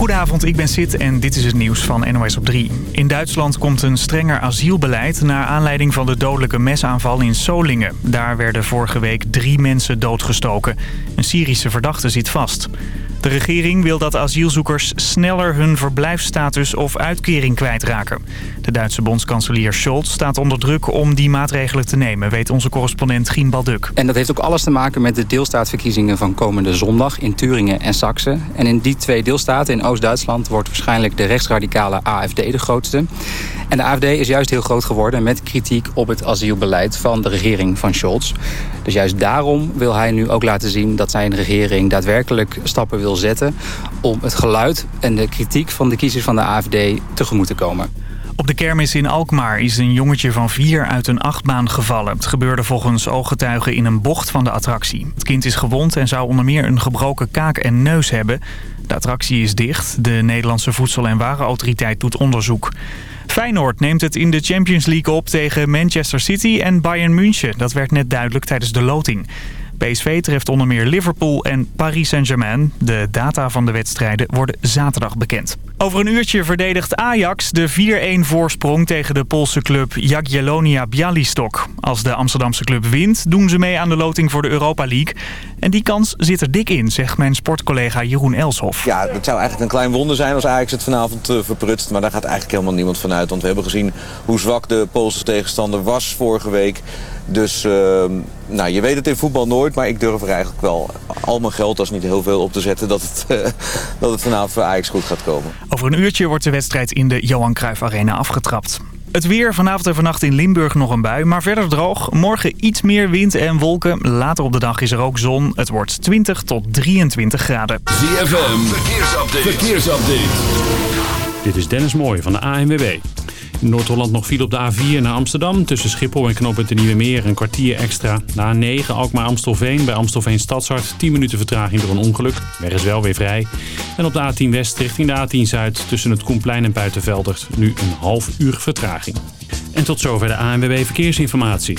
Goedenavond, ik ben Sid en dit is het nieuws van NOS op 3. In Duitsland komt een strenger asielbeleid naar aanleiding van de dodelijke mesaanval in Solingen. Daar werden vorige week drie mensen doodgestoken. Een Syrische verdachte zit vast. De regering wil dat asielzoekers sneller hun verblijfsstatus of uitkering kwijtraken. De Duitse bondskanselier Scholz staat onder druk om die maatregelen te nemen, weet onze correspondent Gien Balduk. En dat heeft ook alles te maken met de deelstaatverkiezingen van komende zondag in Turingen en Saxe. En in die twee deelstaten in Oost-Duitsland wordt waarschijnlijk de rechtsradicale AFD de grootste. En de AFD is juist heel groot geworden met kritiek op het asielbeleid van de regering van Scholz. Dus juist daarom wil hij nu ook laten zien dat zijn regering daadwerkelijk stappen wil zetten... om het geluid en de kritiek van de kiezers van de AFD tegemoet te komen. Op de kermis in Alkmaar is een jongetje van vier uit een achtbaan gevallen. Het gebeurde volgens ooggetuigen in een bocht van de attractie. Het kind is gewond en zou onder meer een gebroken kaak en neus hebben. De attractie is dicht. De Nederlandse Voedsel- en Warenautoriteit doet onderzoek. Feyenoord neemt het in de Champions League op tegen Manchester City en Bayern München. Dat werd net duidelijk tijdens de loting. PSV treft onder meer Liverpool en Paris Saint-Germain. De data van de wedstrijden worden zaterdag bekend. Over een uurtje verdedigt Ajax de 4-1 voorsprong tegen de Poolse club Jagiellonia Bialystok. Als de Amsterdamse club wint, doen ze mee aan de loting voor de Europa League. En die kans zit er dik in, zegt mijn sportcollega Jeroen Elshoff. Ja, het zou eigenlijk een klein wonder zijn als Ajax het vanavond uh, verprutst. Maar daar gaat eigenlijk helemaal niemand van uit. Want we hebben gezien hoe zwak de Poolse tegenstander was vorige week. Dus uh, nou, je weet het in voetbal nooit, maar ik durf er eigenlijk wel al mijn geld, als niet heel veel, op te zetten dat het, uh, dat het vanavond voor Ajax goed gaat komen. Over een uurtje wordt de wedstrijd in de Johan Cruijff Arena afgetrapt. Het weer vanavond en vannacht in Limburg nog een bui, maar verder droog. Morgen iets meer wind en wolken. Later op de dag is er ook zon. Het wordt 20 tot 23 graden. ZFM, verkeersupdate. verkeersupdate. Dit is Dennis Mooij van de ANWB. Noord-Holland nog viel op de A4 naar Amsterdam. Tussen Schiphol en Knooppunt de Nieuwe Meer een kwartier extra. Na A9 Alkmaar-Amstelveen bij Amstelveen Stadshart 10 minuten vertraging door een ongeluk. Weg is wel weer vrij. En op de A10 West richting de A10 Zuid tussen het Koenplein en Buitenveldert nu een half uur vertraging. En tot zover de ANWB Verkeersinformatie.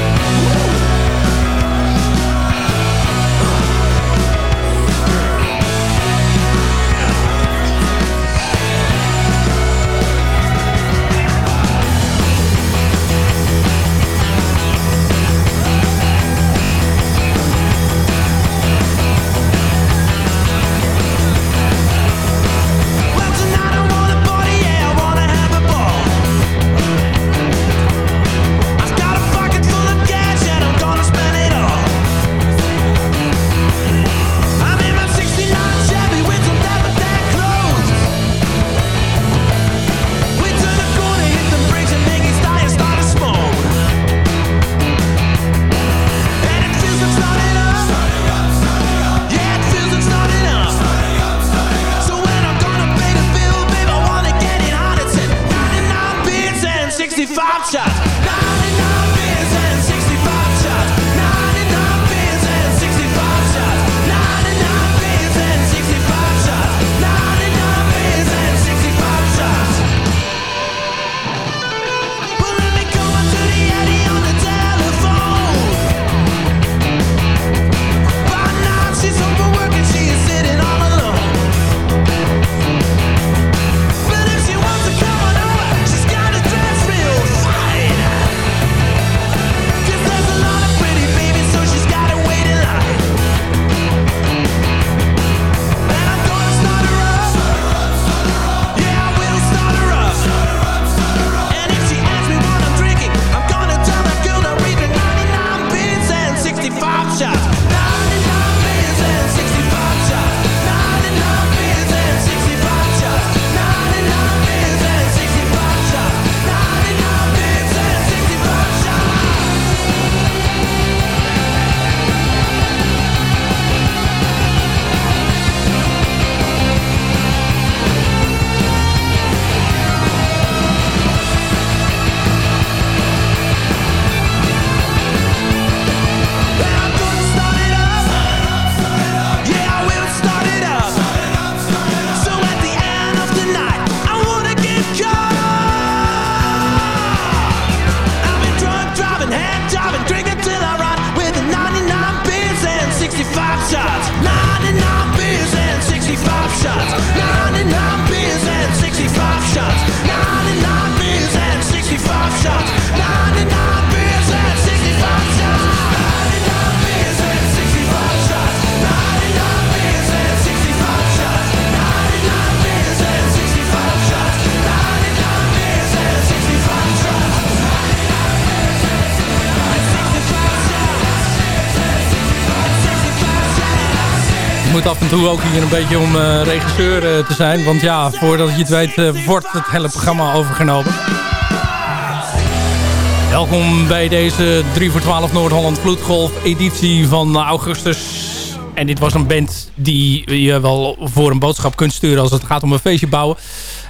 Shots, 99 Moet af en toe ook hier een beetje om eh, regisseur eh, te zijn. Want ja, voordat je het weet eh, wordt het hele programma overgenomen. Welkom bij deze 3 voor 12 Noord-Holland Vloedgolf editie van augustus. En dit was een band die je wel voor een boodschap kunt sturen als het gaat om een feestje bouwen.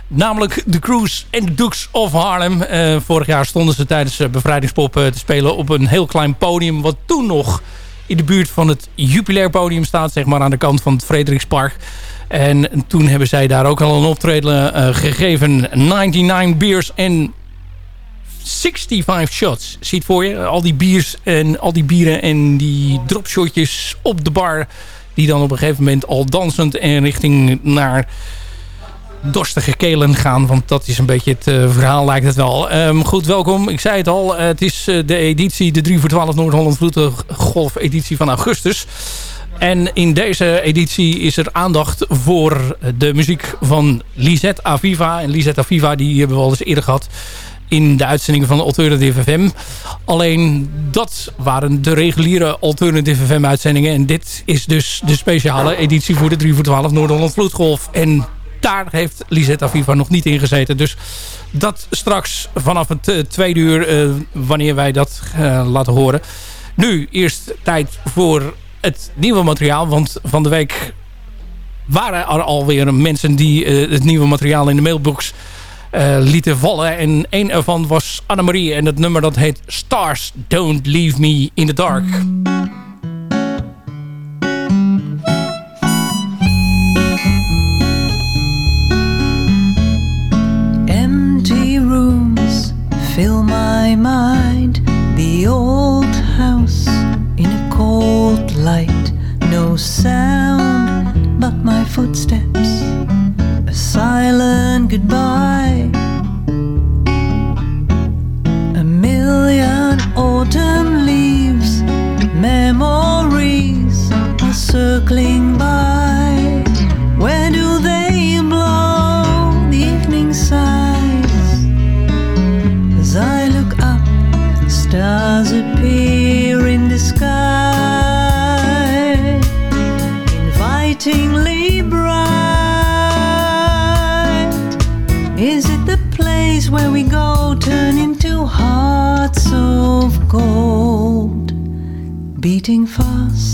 Namelijk de Cruise en de Dukes of Harlem. Vorig jaar stonden ze tijdens Bevrijdingspop te spelen op een heel klein podium. Wat toen nog in de buurt van het Jupiler podium staat. Zeg maar aan de kant van het Frederikspark. En toen hebben zij daar ook al een optreden eh, gegeven. 99 beers en 65 shots. Ziet voor je, al die biers en al die bieren en die dropshotjes op de bar. Die dan op een gegeven moment al dansend en richting naar dorstige kelen gaan. Want dat is een beetje het uh, verhaal lijkt het wel. Ehm, goed, welkom. Ik zei het al. Uh, het is uh, de editie, de 3 voor 12 Noord-Holland Vloedgolf editie van augustus. En in deze editie is er aandacht voor de muziek van Lisette Aviva. En Lisette Aviva die hebben we al eens eerder gehad in de uitzendingen van Alternative FM. Alleen dat waren de reguliere Alternative FM uitzendingen. En dit is dus de speciale editie voor de 3 voor 12 Noord-Holland Vloedgolf. En daar heeft Lisette Aviva nog niet in gezeten. Dus dat straks vanaf het uh, tweede uur, uh, wanneer wij dat uh, laten horen. Nu eerst tijd voor het nieuwe materiaal. Want van de week waren er alweer mensen die het nieuwe materiaal in de mailbox lieten vallen. En een ervan was Annemarie. En het nummer dat heet Stars Don't Leave Me in the Dark. Fill my mind. The old house in a cold light. No sound but my footsteps. A silent goodbye. A million autumn leaves. Memories are circling by beating fast?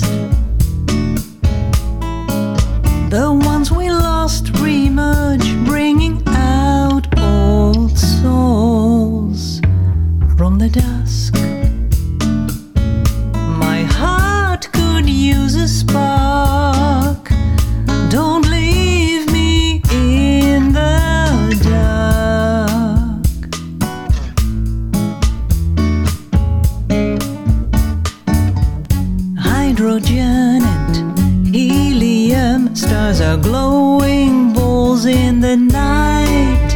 hydrogen and helium. Stars are glowing balls in the night.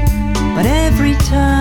But every time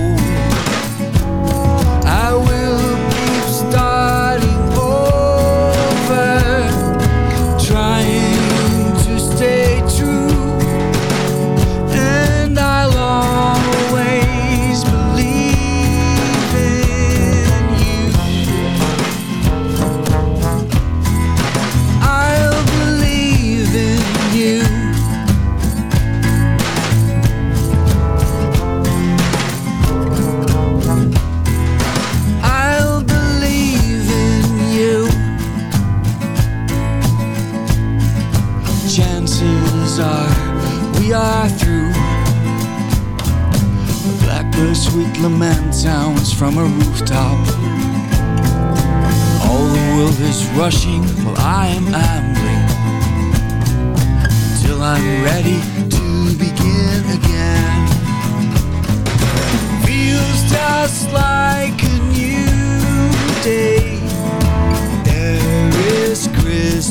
Lament sounds from a rooftop. All the world is rushing while I am ambling. Till I'm ready to begin again feels just like a new day. Air is crisp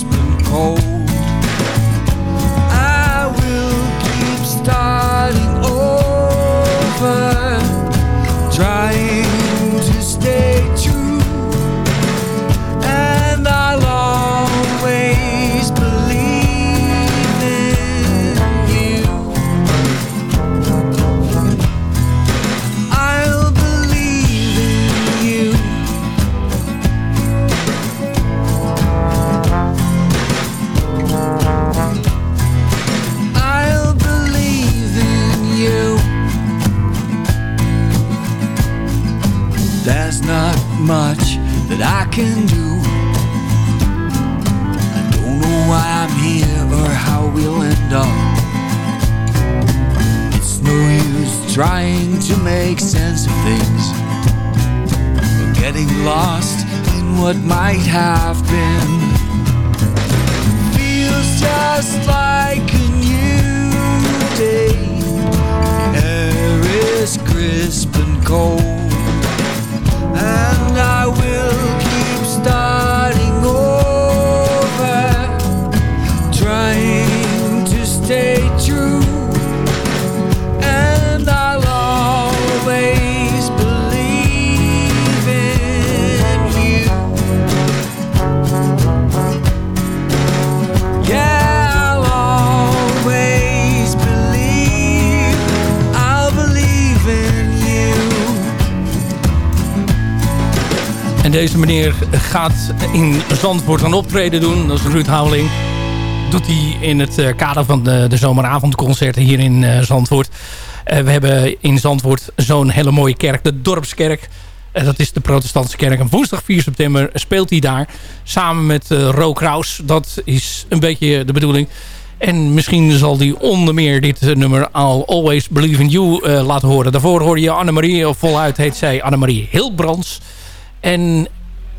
Zandvoort een optreden doen. Dat is Ruud Houweling. Doet hij in het eh, kader van de, de zomeravondconcerten hier in eh, Zandvoort. Eh, we hebben in Zandvoort zo'n hele mooie kerk. De Dorpskerk. En dat is de protestantse kerk. En woensdag 4 september speelt hij daar. Samen met uh, Ro Kraus. Dat is een beetje de bedoeling. En misschien zal hij onder meer dit nummer I'll Always Believe in You laten horen. Daarvoor hoorde je Annemarie. Of voluit heet zij Annemarie Hilbrands. En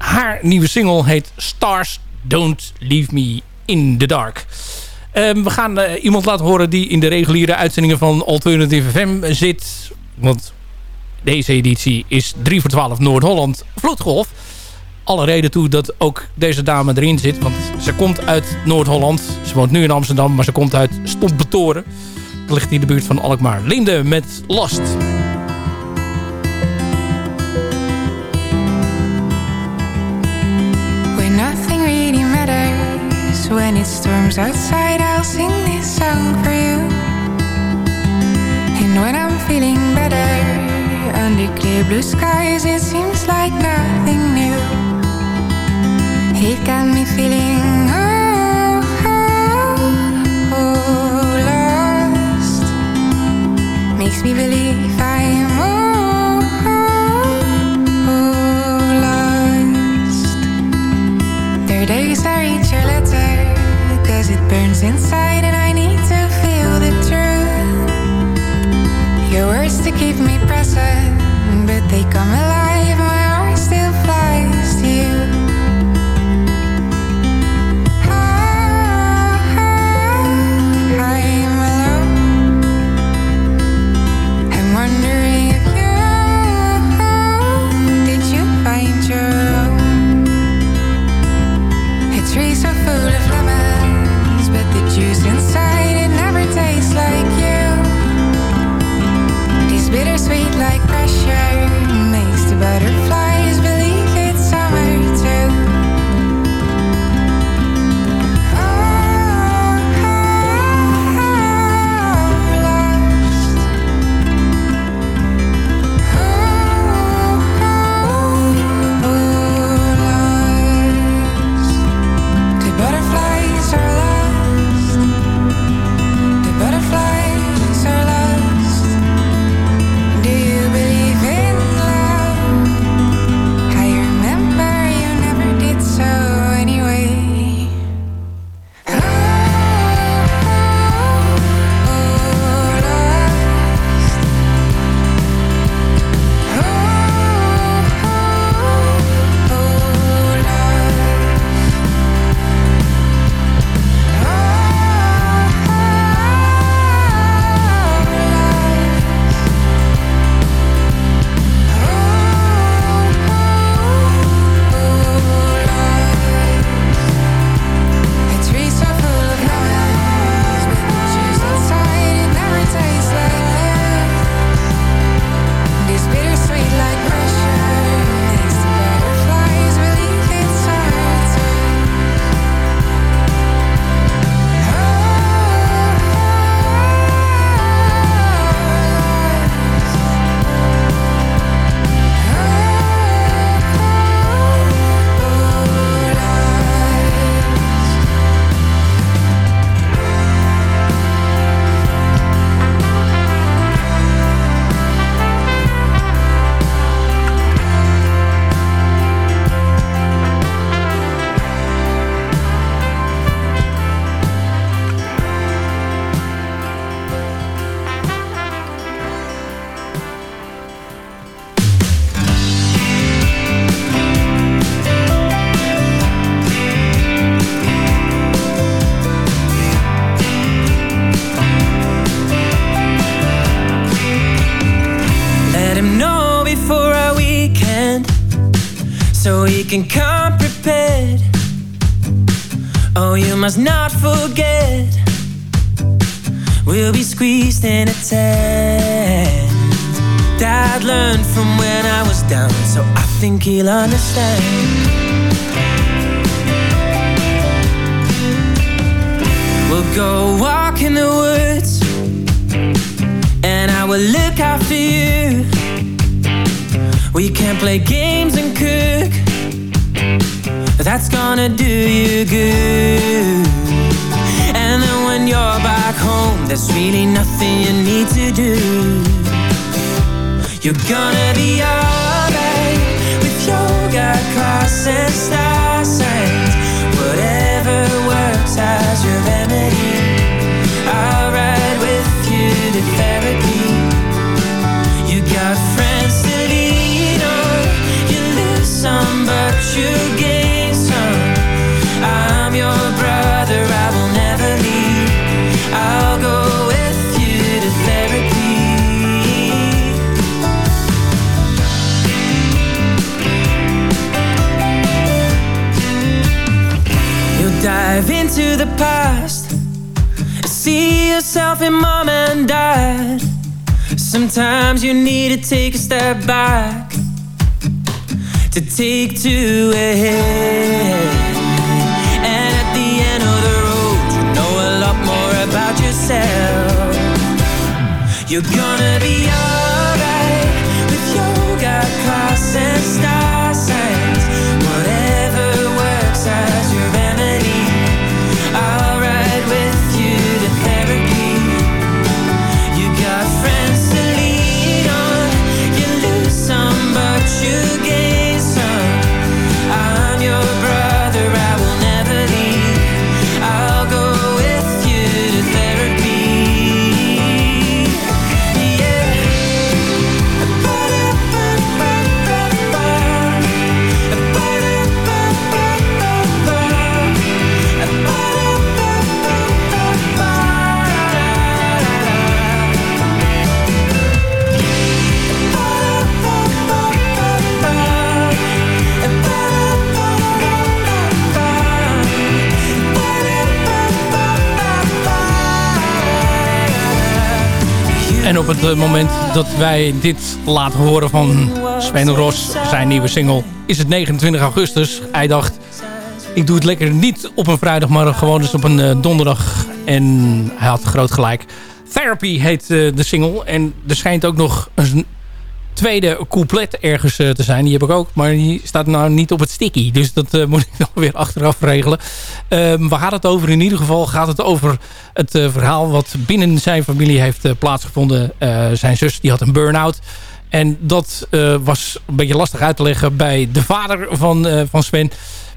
haar nieuwe single heet Stars Don't Leave Me in the Dark. Ehm, we gaan eh, iemand laten horen die in de reguliere uitzendingen van Alternative FM zit. Want deze editie is 3 voor 12 Noord-Holland Vloedgolf. Alle reden toe dat ook deze dame erin zit. Want ze komt uit Noord-Holland. Ze woont nu in Amsterdam, maar ze komt uit Stompetoren. Dat ligt in de buurt van Alkmaar. Linde met Last. When it storms outside I'll sing this song for you. And when I'm feeling better Under clear blue skies It seems like nothing new. It got me feeling oh, oh, oh lost. Makes me believe I'm oh, oh, oh lost. There are days I burns inside and I need to feel the truth. Your words to keep me present But they come alive, butterfly. Can come prepared. Oh, you must not forget we'll be squeezed in a tent. Dad learned from when I was down, so I think he'll understand. We'll go walk in the woods and I will look after you. We can play games and cook. That's gonna do you good. And then when you're back home, there's really nothing you need to do. You're gonna be alright with yoga, and star signs. Whatever works as your remedy. I'll ride with you to therapy. Sometimes you need to take a step back to take two ahead. And at the end of the road, you know a lot more about yourself. You're gonna be En op het moment dat wij dit laten horen van Sven Ros, zijn nieuwe single, is het 29 augustus. Hij dacht, ik doe het lekker niet op een vrijdag, maar gewoon eens op een donderdag. En hij had groot gelijk. Therapy heet de single. En er schijnt ook nog een tweede couplet ergens te zijn. Die heb ik ook, maar die staat nou niet op het sticky. Dus dat moet ik nog weer achteraf regelen. Um, waar gaat het over? In ieder geval gaat het over het verhaal wat binnen zijn familie heeft plaatsgevonden. zijn zus die had een burn-out. En dat was een beetje lastig uit te leggen bij de vader van, van Sven.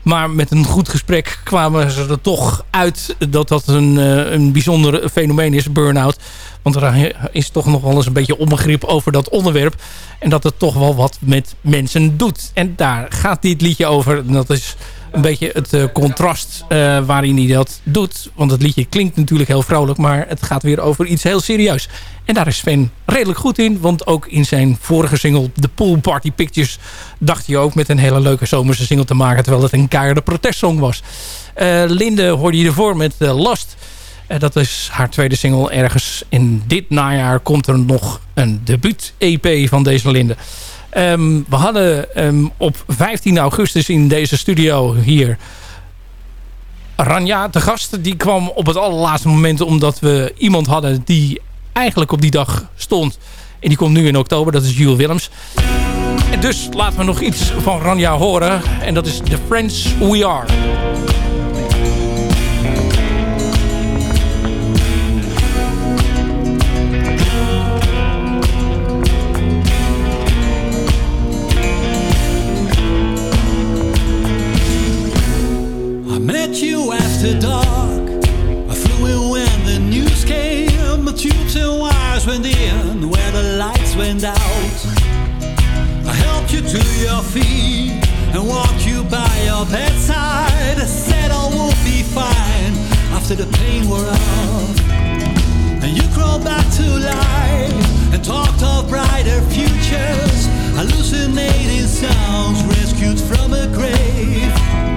Maar met een goed gesprek kwamen ze er toch uit dat dat een, een bijzonder fenomeen is, burn-out. Want er is toch nog wel eens een beetje onbegrip over dat onderwerp. En dat het toch wel wat met mensen doet. En daar gaat dit liedje over. En dat is een beetje het uh, contrast uh, waarin hij dat doet. Want het liedje klinkt natuurlijk heel vrolijk. Maar het gaat weer over iets heel serieus. En daar is Sven redelijk goed in. Want ook in zijn vorige single The Pool Party Pictures... dacht hij ook met een hele leuke zomerse single te maken. Terwijl het een keiharde protestsong was. Uh, Linde hoorde je ervoor met Last... Dat is haar tweede single ergens. In dit najaar komt er nog een debuut-EP van deze Linde. Um, we hadden um, op 15 augustus in deze studio hier... Ranja, de gast, die kwam op het allerlaatste moment... omdat we iemand hadden die eigenlijk op die dag stond. En die komt nu in oktober, dat is Jules Willems. En dus laten we nog iets van Ranja horen. En dat is The Friends We Are. Met you after dark. I flew in when the news came. The tubes and wires went in where the lights went out. I helped you to your feet and walked you by your bedside. I said all will be fine after the pain wore off. And you crawled back to life and talked of brighter futures. Hallucinating sounds rescued from a grave.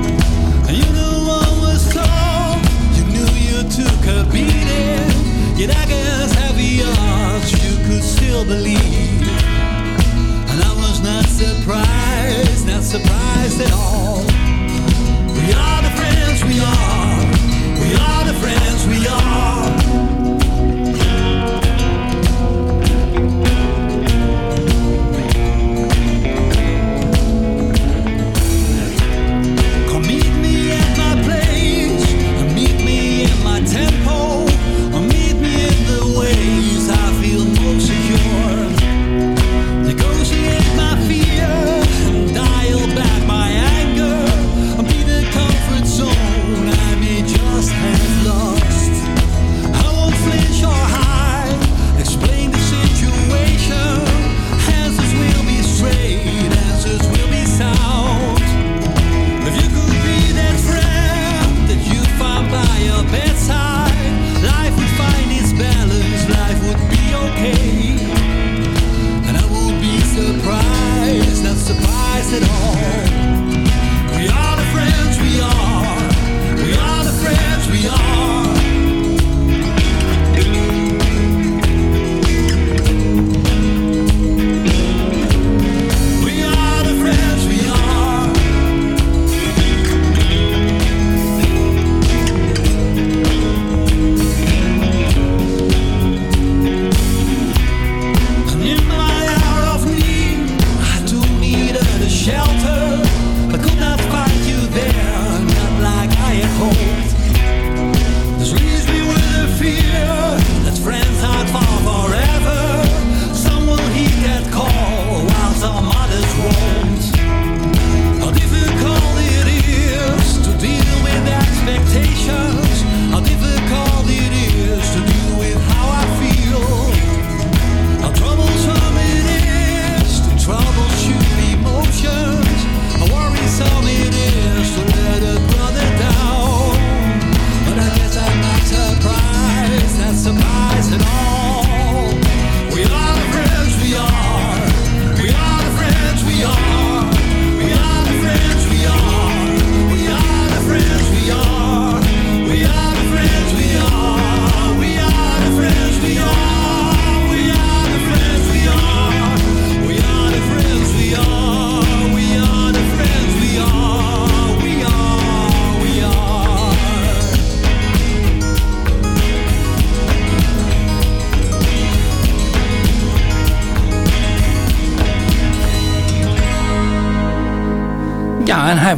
Believe. And I was not surprised, not surprised at all. We are the friends we are. We are the friends we are.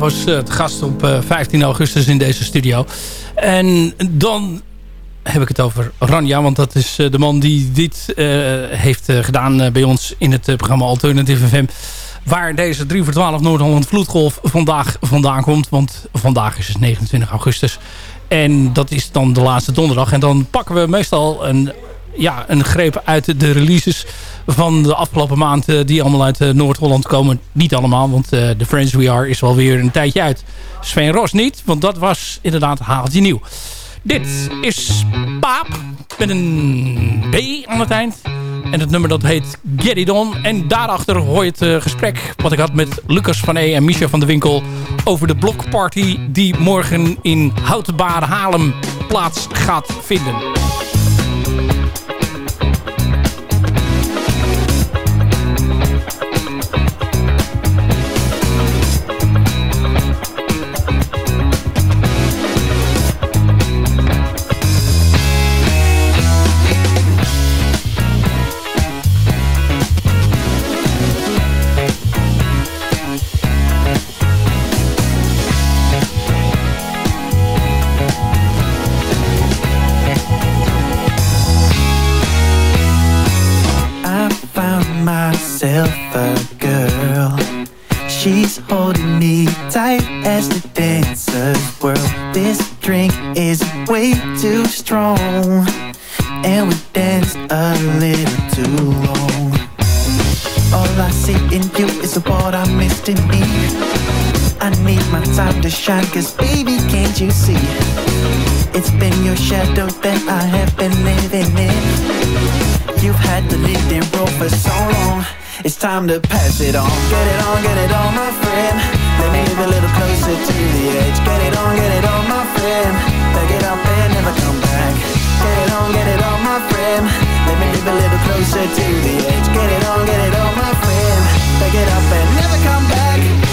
Uh, te gast op uh, 15 augustus in deze studio. En dan heb ik het over Ranja, want dat is uh, de man die dit heeft gedaan bij ons in het programma Alternative FM. Waar deze 3 voor 12 Noord-Holland Vloedgolf vandaag vandaan komt. Want vandaag is het 29 augustus. En dat is dan de laatste donderdag. En dan pakken we meestal een, ja, een greep uit de releases van de afgelopen maand... Uh, die allemaal uit uh, Noord-Holland komen. Niet allemaal, want The Friends We Are is wel weer een tijdje uit. Sven Ros niet, want dat was inderdaad haaltje nieuw. Dit is Paap met een B aan het eind. En het nummer dat heet Get On. En daarachter hoor je het gesprek wat ik had met Lucas van E en Misha van de Winkel... over de blokparty die morgen in Houtenbare Haarlem plaats gaat vinden. To pass it on. Get it on, get it on, my friend. Let me move a little closer to the edge. Get it on, get it on, my friend. Back it up and never come back. Get it on, get it on, my friend. Let me move a little closer to the edge. Get it on, get it on, my friend. Back it up and never come back.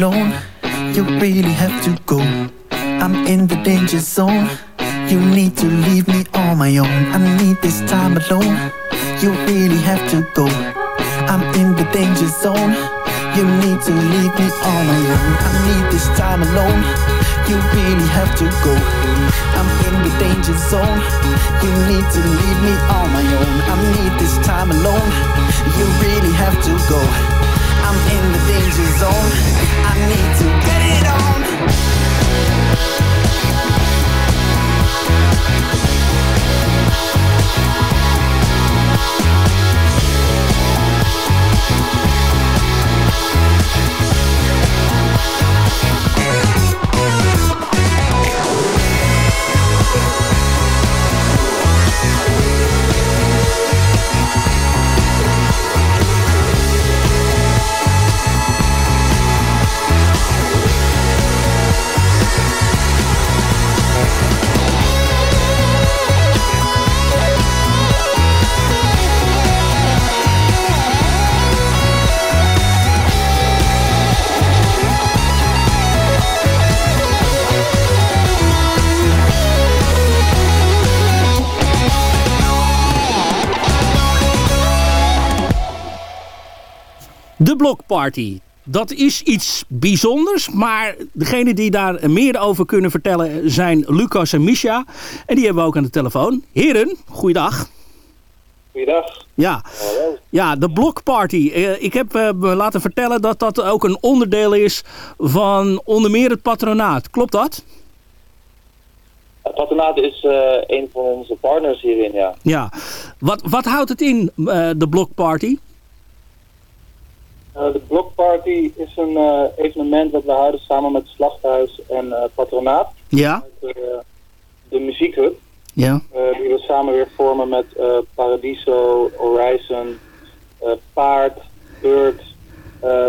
Alone. You really have to go. I'm in the danger zone. You need to leave me on my own. I need this time alone. You really have to go. I'm in the danger zone. You need to leave me on my own. I need this time alone. You really have to go. I'm in the danger zone. You need to leave me on my own. I need this time alone. You really have to go I'm in the danger zone. I need to get it on. Blokparty. Dat is iets bijzonders, maar degene die daar meer over kunnen vertellen zijn Lucas en Misha. En die hebben we ook aan de telefoon. Heren, goeiedag. Goeiedag. Ja, ja de Blokparty. Uh, ik heb uh, me laten vertellen dat dat ook een onderdeel is van onder meer het patronaat. Klopt dat? Het patronaat is uh, een van onze partners hierin, ja. Ja. Wat, wat houdt het in, eh, de blockparty? Eh, de Blockparty is een eh, evenement dat we houden samen met Slachthuis en eh, Patronaat. Ja. De, de muziekhub. Ja. die we samen weer vormen met Paradiso, Horizon, Paard, Bird,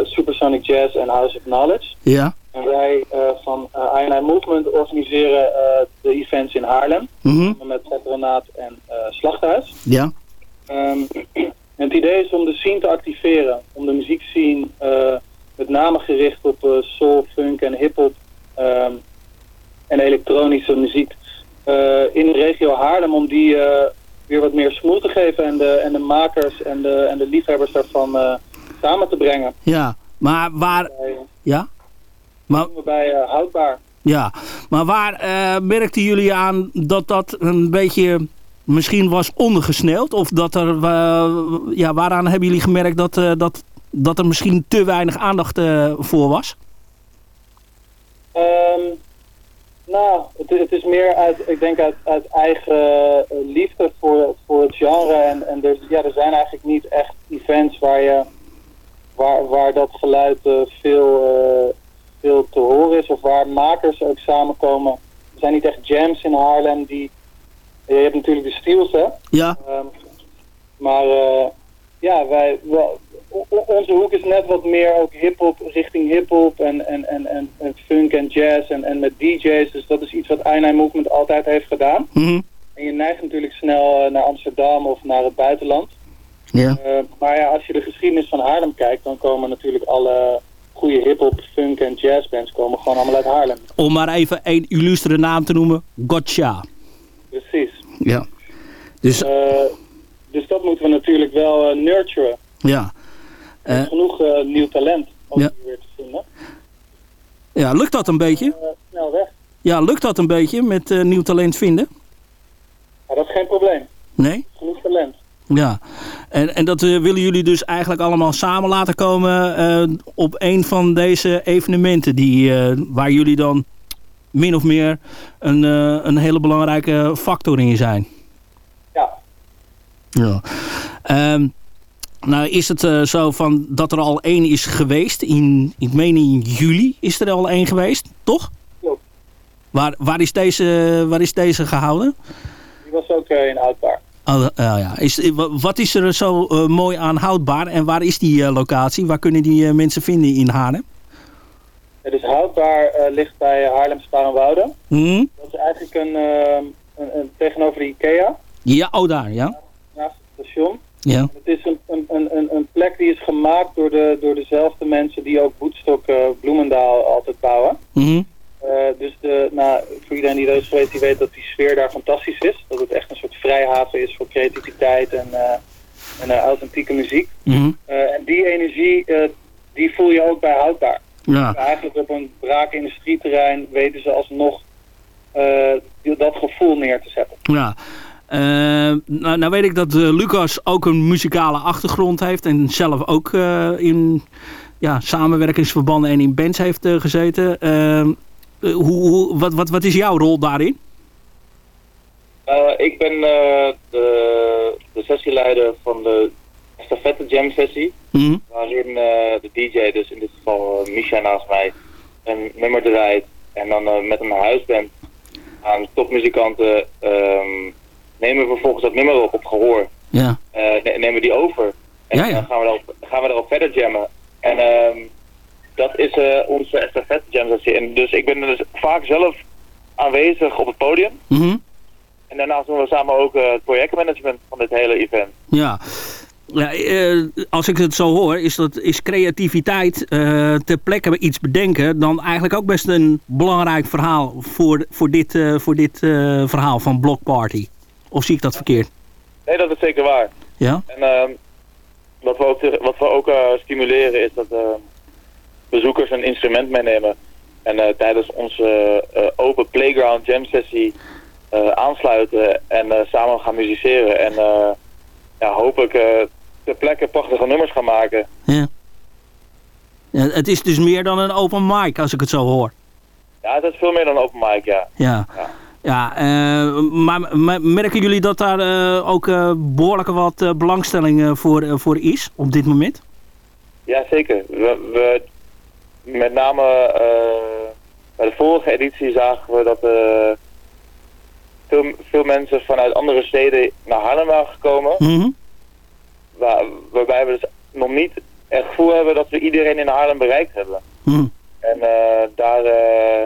Supersonic Jazz en House of Knowledge. Ja. En wij van uh, INI Movement organiseren de events in Haarlem. Mhm. Met Patronaat en eh, Slachthuis. Ja. Ehm, en het idee is om de scene te activeren. Om de muziekscene eh, met name gericht op eh, soul, funk en hip-hop ehm, en elektronische muziek eh, in de regio Haarlem. Om die weer wat meer smoel te geven en de, en de makers en de, en de liefhebbers daarvan samen te brengen. Ja. Maar waar... Ja? Maar, bij Houdbaar. ja. Maar waar merkten jullie aan dat dat een beetje misschien was ondergesneeuwd? Of dat er... ja, waaraan hebben jullie gemerkt dat, eh, dat, dat er misschien te weinig aandacht eh, voor was? Ehm, nou, het, is meer uit, ik denk uit, uit eigen eh, liefde voor, voor het genre. En, en er, ja, er zijn eigenlijk niet echt events waar, je, waar, waar dat geluid veel, veel te horen is. Of waar makers ook samenkomen. Er zijn niet echt jams in Haarlem die... Je hebt natuurlijk de Steels, hè? Ja. Ehm, maar eh, ja, wij, wel- onze hoek is net wat meer ook hip-hop richting hip-hop en, en, en, en, funk en jazz en, en met DJ's. Dus dat is iets wat INI Movement altijd heeft gedaan. Mhm. En je neigt natuurlijk snel eh, naar Amsterdam of naar het buitenland. Ja. Eh, maar ja, als je de geschiedenis van Haarlem kijkt, dan komen natuurlijk alle goede hip-hop, funk en jazzbands komen gewoon allemaal uit Haarlem. Om maar even een illustere naam te noemen. Gotcha. Precies. Ja. Dus, Eh, dus dat moeten we natuurlijk wel eh, nurturen. ja. Er is Eh, genoeg nieuw talent om Ja. weer te vinden. ja, lukt dat een beetje? Snel weg. Ja, lukt dat een beetje met nieuw talent vinden? Maar dat is geen probleem. Nee? Genoeg talent. Ja. En, en dat willen jullie dus eigenlijk allemaal samen laten komen op een van deze evenementen die, waar jullie dan min of meer een, eh, een hele belangrijke factor in zijn. Ja. Ja. Ehm, nou is het eh, zo van dat er al één is geweest. In, ik meen in juli is er al één geweest, toch? Klopt. Waar, waar, is deze, waar is deze gehouden? Die was ook eh, in. Oh, ja, ja. Is, wa- wat is er zo mooi aan houdbaar en waar is die locatie? Waar kunnen die mensen vinden in Haarlem? Het is houdbaar, eh, ligt bij Haarlem Sparenwoude. Hm? Dat is eigenlijk een, eh, een, een tegenover de Ikea, Ja, oh daar, ja. naast het station. Ja. Het is een, een, een, plek die is gemaakt door, de, door dezelfde mensen die ook Boetstok eh, Bloemendaal altijd bouwen. Mhm. Eh, dus de, nou, voor iedereen die er is geweest, die weet dat die sfeer daar fantastisch is. Dat het echt een soort vrijhaven is voor creativiteit en, en authentieke muziek. Eh, en die energie, die voel je ook bij Houdbaar. Ja. Eigenlijk op een braak industrieterrein weten ze alsnog eh, dat gevoel neer te zetten. Ja. Eh, nou, nou weet ik dat eh, Lucas ook een muzikale achtergrond heeft en zelf ook in ja, samenwerkingsverbanden en in bands heeft gezeten. Eh, eh, hoe, hoe, wat, wat, wat is jouw rol daarin? Ik ben de, de sessieleider van de estafette jam sessie. Mhm. Waarin eh, de DJ, dus in dit geval uh, Misha naast mij, een nummer draait. En dan eh, met een huisband aan topmuzikanten ehm, nemen we vervolgens dat nummer op op gehoor. Ja. Eh, ne- nemen we die over. En Ja, ja. dan gaan we, erop, gaan we erop verder jammen. En ehm, dat is eh, onze estafette jam sessie. En dus ik ben dus vaak zelf aanwezig op het podium. Mhm. En daarnaast doen we samen ook eh, het projectmanagement van dit hele event. Ja. Ja, eh, als ik het zo hoor, is, dat, is creativiteit eh, ter plekke iets bedenken dan eigenlijk ook best een belangrijk verhaal voor, voor dit, eh, voor dit verhaal van Block Party. Of zie ik dat verkeerd? Nee, dat is zeker waar. Ja? En ehm, wat we ook, wat we ook stimuleren is dat eh, bezoekers een instrument meenemen. En tijdens onze open playground jam sessie aansluiten en samen gaan musiceren. En ja, hopelijk ter plekke prachtige nummers gaan maken. Ja. ja. Het is dus meer dan een open mic als ik het zo hoor. Ja, het is veel meer dan open mic, ja. Ja. Ja, eh, maar, maar merken jullie dat daar eh, ook eh, behoorlijk wat belangstelling voor, voor is op dit moment? Ja, zeker. We, we, met name bij de vorige editie zagen we dat veel, veel mensen vanuit andere steden naar Haarlem waren gekomen. Mhm. Waar, waarbij we dus nog niet het gevoel hebben dat we iedereen in Haarlem bereikt hebben. Mhm. En eh, daar... eh,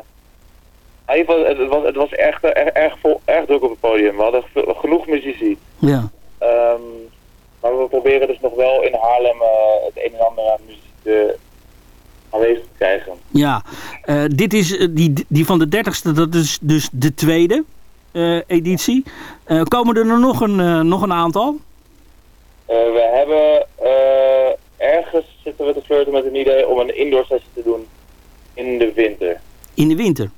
in ieder geval, het was, het was echt, erg, erg, vol, erg druk op het podium. We hadden ge- genoeg muzici. Ja. Ehm, maar we proberen dus nog wel in Haarlem eh, het een en ander aan muziek te, aanwezig te krijgen. Ja, eh, dit is eh, die, die van de dertigste, dat is dus de tweede eh, editie. Eh, komen er nog een, eh, nog een aantal? Eh, we hebben eh, ergens zitten we te flirten met een idee om een indoor sessie te doen in de winter. In de winter.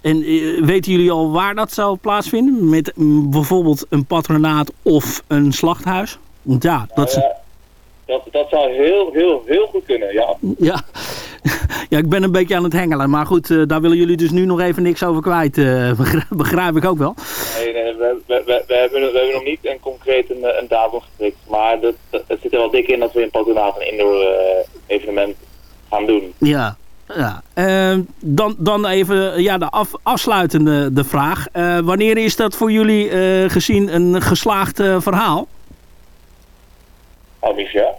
En eh, weten jullie al waar dat zou plaatsvinden? Met mm, bijvoorbeeld een patronaat of een slachthuis? Want ja, dat. Nou ja, dat, dat zou heel, heel, heel goed kunnen, ja. Ja. ja, ik ben een beetje aan het hengelen. Maar goed, eh, daar willen jullie dus nu nog even niks over kwijt. eh, begrijp, ik ook wel. Nee, nee, we, we, we, we hebben, we hebben nog niet een concreet een, een datum geprikt. Maar dat, het zit er wel dik in dat we in patronaat een indoor eh, evenement gaan doen. Ja. ja. Eh, dan, dan even ja, de af, afsluitende de vraag. Eh, wanneer is dat voor jullie eh, gezien een geslaagd eh, verhaal? Micha?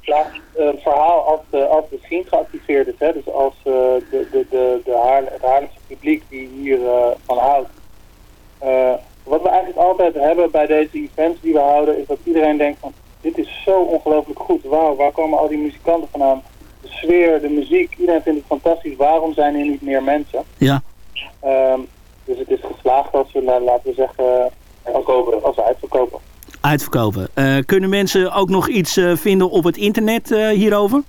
Ja, het verhaal als, de, als de scene geactiveerd is, hè, dus als eh, de, de, de, de Haarle- het Haarlemse publiek die hier eh, van houdt. Eh, wat we eigenlijk altijd hebben bij deze events die we houden, is dat iedereen denkt van, dit is zo ongelooflijk goed. Wauw, waar komen al die muzikanten vandaan? De sfeer, de muziek, iedereen vindt het fantastisch. Waarom zijn hier niet meer mensen? Ja. Ehm, dus het is geslaagd als we, la- laten we zeggen, als, als we uitverkopen. Uitverkopen. Eh, kunnen mensen ook nog iets eh, vinden op het internet eh, hierover?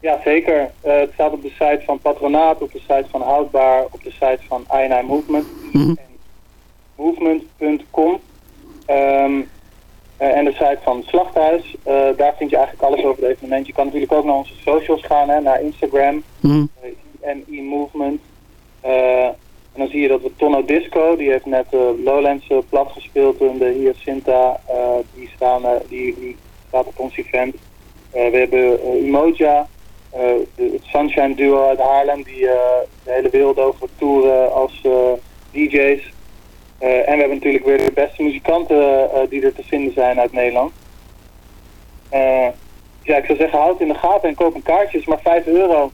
Ja, zeker. Het staat op de site van Patronaat, op de site van Houdbaar, op de site van INI Movement. Movement.com. Ehm, eh, en de site van Slachthuis. Daar vind je eigenlijk alles over het evenement. Je kan natuurlijk ook naar onze socials gaan, hè, naar Instagram Mhm. en e-movement. Eh, en dan zie je dat we Tonno Disco, die heeft net eh, Lowlands eh, plat gespeeld in de Hyacinta, eh, die, staan, die, die staat op ons event. We hebben Umoja, de, het Sunshine Duo uit Haarlem, die de hele wereld over toeren als DJ's. En we hebben natuurlijk weer de beste muzikanten die er te vinden zijn uit Nederland. Ja, ik zou zeggen, houd het in de gaten en koop een kaartje, is maar 5 euro.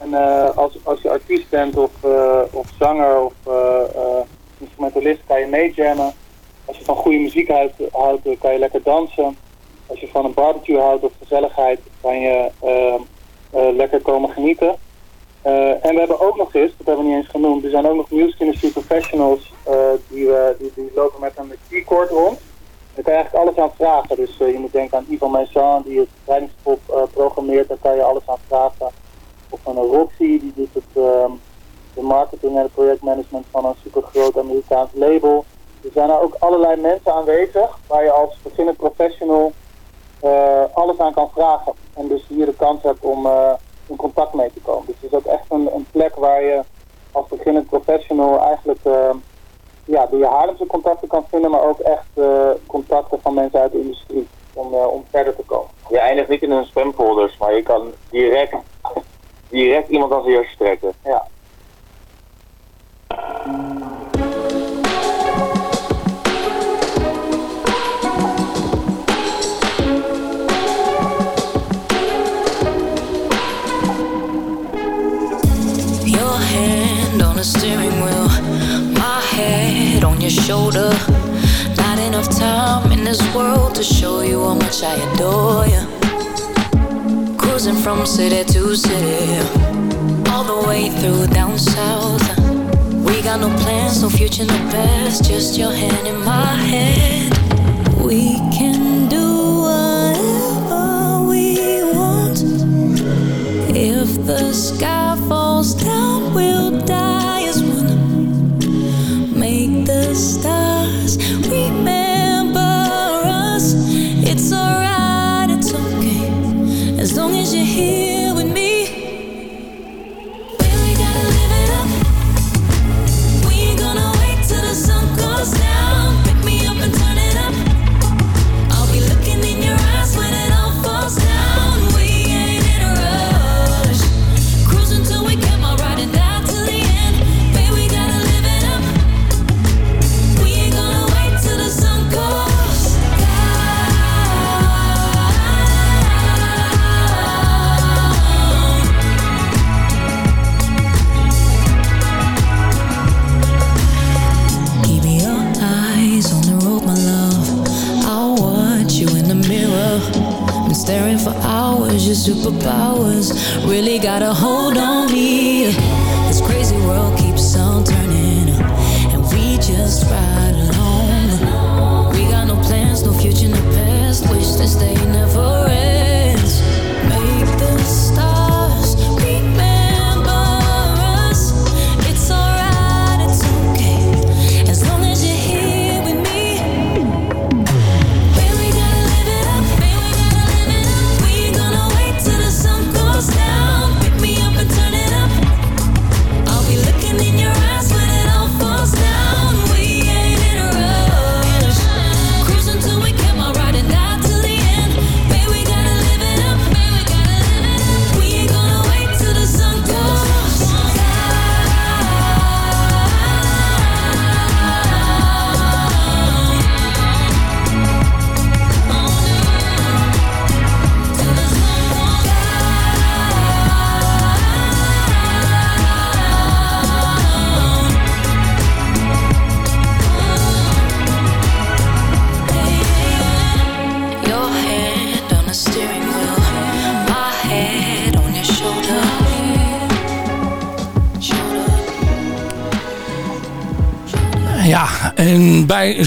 En eh, als, als je artiest bent of, eh, of zanger of eh, instrumentalist kan je meejammen. Als je van goede muziek houdt, kan je lekker dansen. Als je van een barbecue houdt of gezelligheid, kan je lekker komen genieten. En we hebben ook nog eens, dat hebben we niet eens genoemd, er zijn ook nog music industry professionals die, die, lopen met een keycord rond. Daar kan je eigenlijk alles aan vragen. Dus je moet denken aan Ivan Meissan die het trainingspop programmeert, daar kan je alles aan vragen. Of van een Roxy, die doet het, ehm, de marketing en het projectmanagement van een supergroot Amerikaans label. Er zijn er ook allerlei mensen aanwezig waar je als beginnend professional eh, alles aan kan vragen. En dus hier de kans hebt om eh, in contact mee te komen. Dus het is ook echt een, een plek waar je als beginnend professional eigenlijk eh, ja, door je Haarlemse contacten kan vinden, maar ook echt eh, contacten van mensen uit de industrie om, om verder te komen. Je eindigt niet in een spamfolders, maar je kan direct, direct iemand zijn jas trekken. Ja. From city to city, all the way through down south. We got no plans, no future, no past, just your hand in my hand. We can do whatever we want. If the sky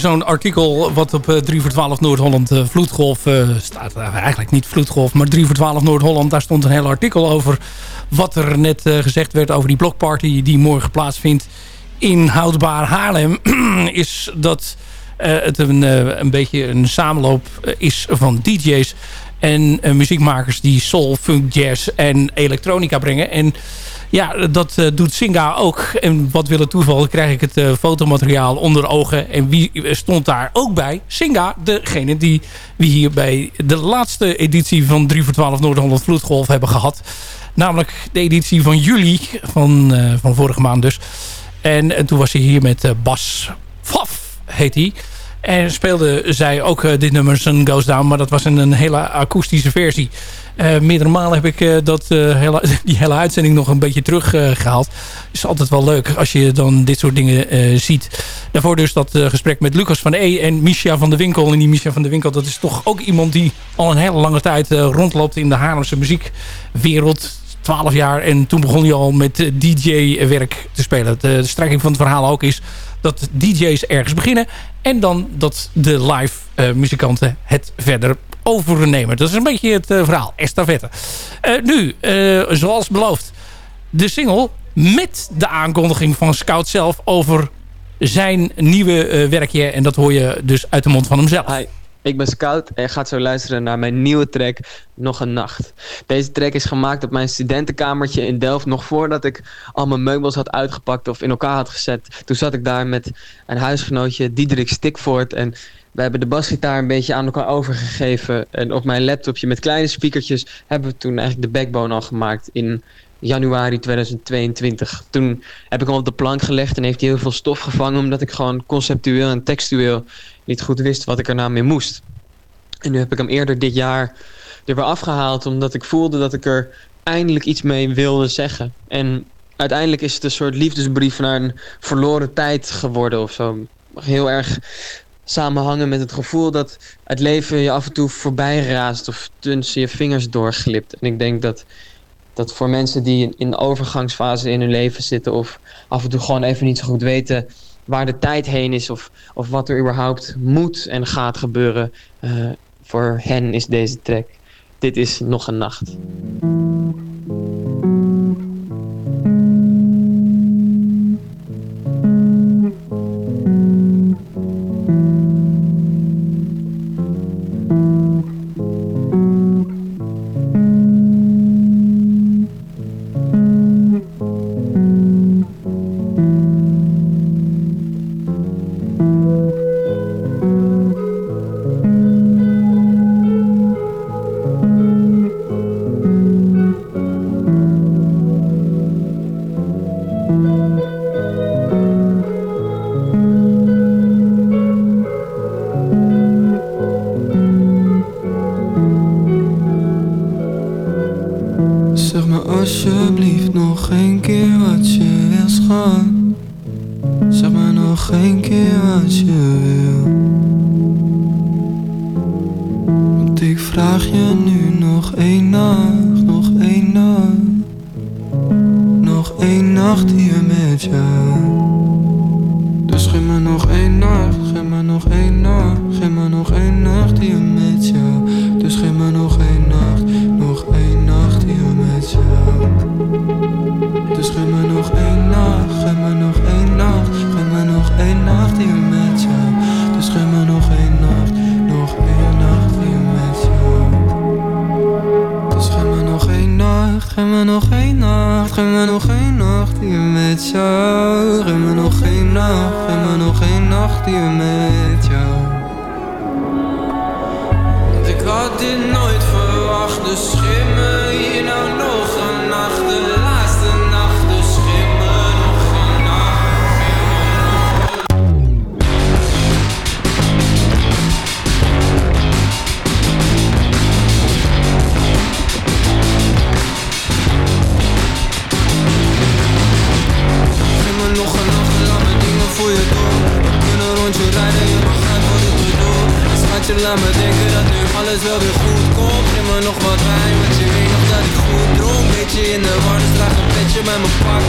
zo'n artikel wat op eh, 3 voor 12 Noord-Holland eh, Vloedgolf eh, staat... eh, eigenlijk niet Vloedgolf, maar 3 voor 12 Noord-Holland... daar stond een heel artikel over wat er net eh, gezegd werd... over die blokparty die morgen plaatsvindt in Houdbaar Haarlem... is dat eh, het een, eh, een beetje een samenloop eh, is van DJ's... en eh, muziekmakers die soul, funk, jazz en elektronica brengen... En ja, dat eh, doet Singa ook. En wat wil het toeval, krijg ik het eh, fotomateriaal onder ogen. En wie eh, stond daar ook bij? Singa, degene die we hier bij de laatste editie van 3 voor 12 Noord-Holland Vloedgolf hebben gehad. Namelijk de editie van juli, van, van vorige maand dus. En, en toen was hij hier met Bas Faf, heet hij. En speelde zij ook eh, dit nummer, Sun Goes Down. Maar dat was in een hele akoestische versie. Eh, meerdere malen heb ik eh, dat, hele, die hele uitzending nog een beetje teruggehaald. is altijd wel leuk als je dan dit soort dingen ziet. Daarvoor dus dat gesprek met Lucas van E. en Misha van de Winkel. En die Misha van de Winkel, dat is toch ook iemand die al een hele lange tijd rondloopt in de Haarlemse muziekwereld. 12 jaar en toen begon hij al met DJ-werk te spelen. De, de strekking van het verhaal ook is dat DJ's ergens beginnen... en dan dat de live eh, muzikanten het verder overnemen. Dat is een beetje het eh, verhaal. Estafette. Eh nu, zoals beloofd, de single met de aankondiging van Scout zelf... over zijn nieuwe werkje. En dat hoor je dus uit de mond van hemzelf. Ik ben Scout en gaat zo luisteren naar mijn nieuwe track Nog een Nacht. Deze track is gemaakt op mijn studentenkamertje in Delft. Nog voordat ik al mijn meubels had uitgepakt of in elkaar had gezet. Toen zat ik daar met een huisgenootje, Diederik Stikvoort. En we hebben de basgitaar een beetje aan elkaar overgegeven. En op mijn laptopje met kleine speakertjes hebben we toen eigenlijk de backbone al gemaakt in januari 2022. Toen heb ik hem op de plank gelegd en heeft hij heel veel stof gevangen... omdat ik gewoon conceptueel en textueel niet goed wist wat ik er nou mee moest. En nu heb ik hem eerder dit jaar er weer afgehaald... omdat ik voelde dat ik er eindelijk iets mee wilde zeggen. En uiteindelijk is het een soort liefdesbrief naar een verloren tijd geworden of zo. Heel erg samenhangen met het gevoel dat het leven je af en toe voorbij raast... of tussen je vingers doorglipt. En ik denk dat dat voor mensen die in- de overgangsfase in hun leven zitten of af en toe gewoon even niet zo goed weten waar de tijd heen is of, of wat er überhaupt moet en gaat gebeuren, eh, voor hen is deze track. Dit is nog een nacht. Alles wel weer goed. Komt Geef me nog wat wijn, want je weet nog dat ik goed dronk Beetje in de war, dus draag een petje met mijn pak.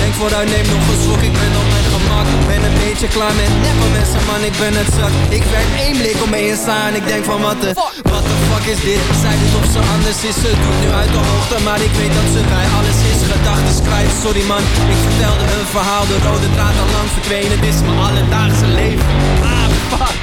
Denk vooruit, neem nog een slok, ik ben op mijn gemak. Ben een beetje klaar met neppe mensen, man, ik ben het zat. Ik werk één blik om mee staan, ik denk van wat de Wat de fuck is dit? Zij doet op ze anders is, ze doet nu uit de hoogte Maar ik weet dat ze bij alles is, gedachten kwijt Sorry man, ik vertelde een verhaal, de rode draad al lang verdwenen Dit is mijn alledaagse leven. Ah, fuck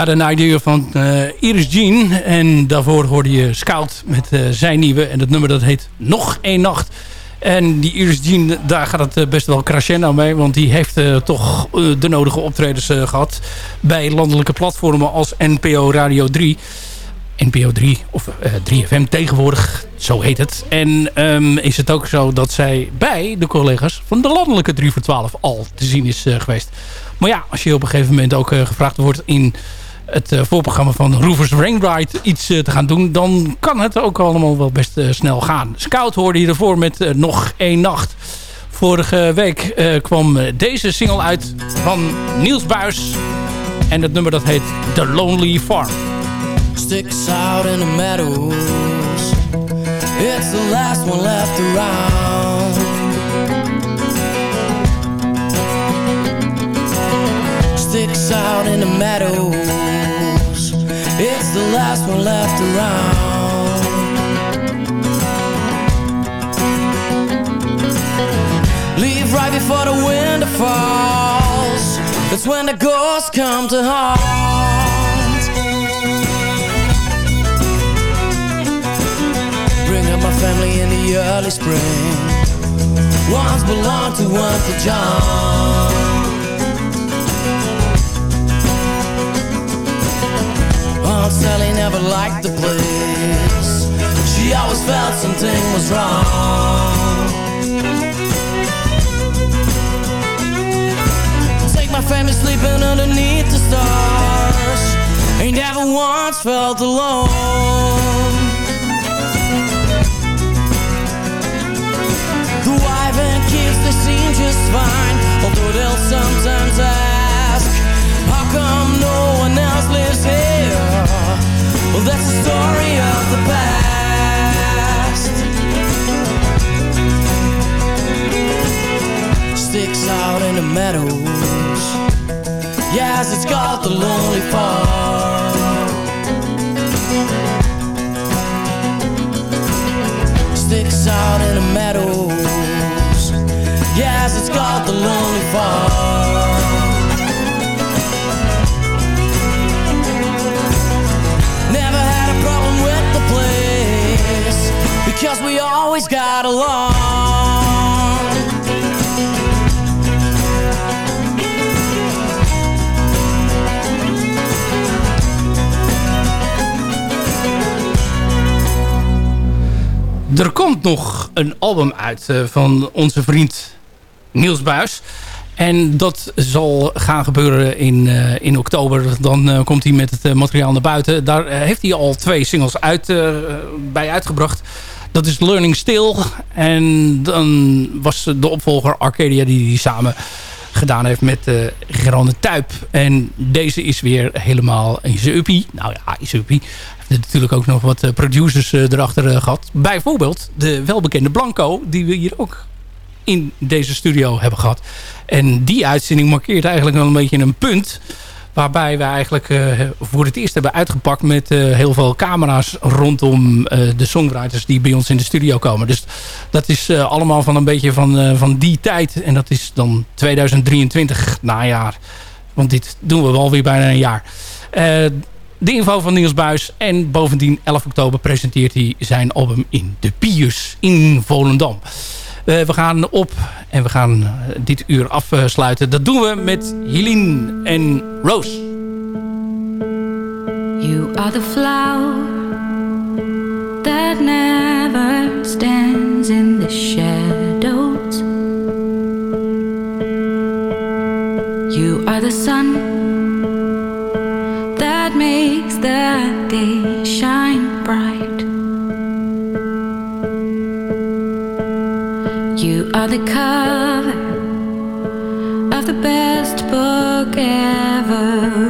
Got an Idea van eh, Iris Jean. En daarvoor hoorde je Scout met eh, zijn nieuwe. En dat nummer dat heet Nog één Nacht. En die Iris Jean, daar gaat het eh, best wel crescendo mee. Want die heeft toch de nodige optredens eh, gehad. Bij landelijke platformen als NPO Radio 3. NPO 3 of eh, 3FM tegenwoordig, zo heet het. En ehm, is het ook zo dat zij bij de collega's van de landelijke 3 voor 12 al te zien is geweest. Maar ja, als je op een gegeven moment ook gevraagd wordt in het eh, voorprogramma van Roovers Rainbright iets eh, te gaan doen... dan kan het ook allemaal wel best eh, snel gaan. Scout hoorde je ervoor met Nog één Nacht. Vorige week kwam deze single uit van Niels Buis. En het nummer dat heet The Lonely Farm. Sticks out in the meadows. It's the last one left around. Sticks out in the meadows. The last one left around. Leave right before the winter falls. That's when the ghosts come to haunt. Bring up my family in the early spring. Once belonged to Uncle John. Aunt Sally never liked the place. She always felt something was wrong. Take my family sleeping underneath the stars. Ain't never once felt alone. Yes, it's called the Lonely Farm. Sticks out in the meadows. Yes, it's called the Lonely Farm. Never had a problem with the place because we always got along. Er komt nog een album uit eh, van onze vriend Niels Buis. En dat zal gaan gebeuren in, eh, in oktober. Dan eh, komt hij met het materiaal naar buiten. Daar heeft hij al twee singles uit, bij uitgebracht. Dat is Learning Still. En dan was de opvolger Arcadia die hij samen gedaan heeft met uh, Gerande Tuip. En deze is weer helemaal in zijn uppie. Nou ja, in zijn uppie. Natuurlijk ook nog wat eh, producers eh, erachter eh, gehad. Bijvoorbeeld de welbekende Blanco, die we hier ook in deze studio hebben gehad. En die uitzending markeert eigenlijk wel een beetje een punt... waarbij we eigenlijk eh, voor het eerst hebben uitgepakt... met eh, heel veel camera's rondom eh, de songwriters die bij ons in de studio komen. Dus dat is allemaal van een beetje van, van die tijd. En dat is dan 2023 najaar. Want dit doen we wel weer bijna een jaar. De info van Niels Buis. En bovendien 11 oktober presenteert hij zijn album in de Pius in Volendam. Eh, we gaan op en we gaan eh, dit uur afsluiten. Dat doen we met Helene en Rose. You are the flower that never stands in the shadows. You are the sun that makes the day shine are the cover of the best book ever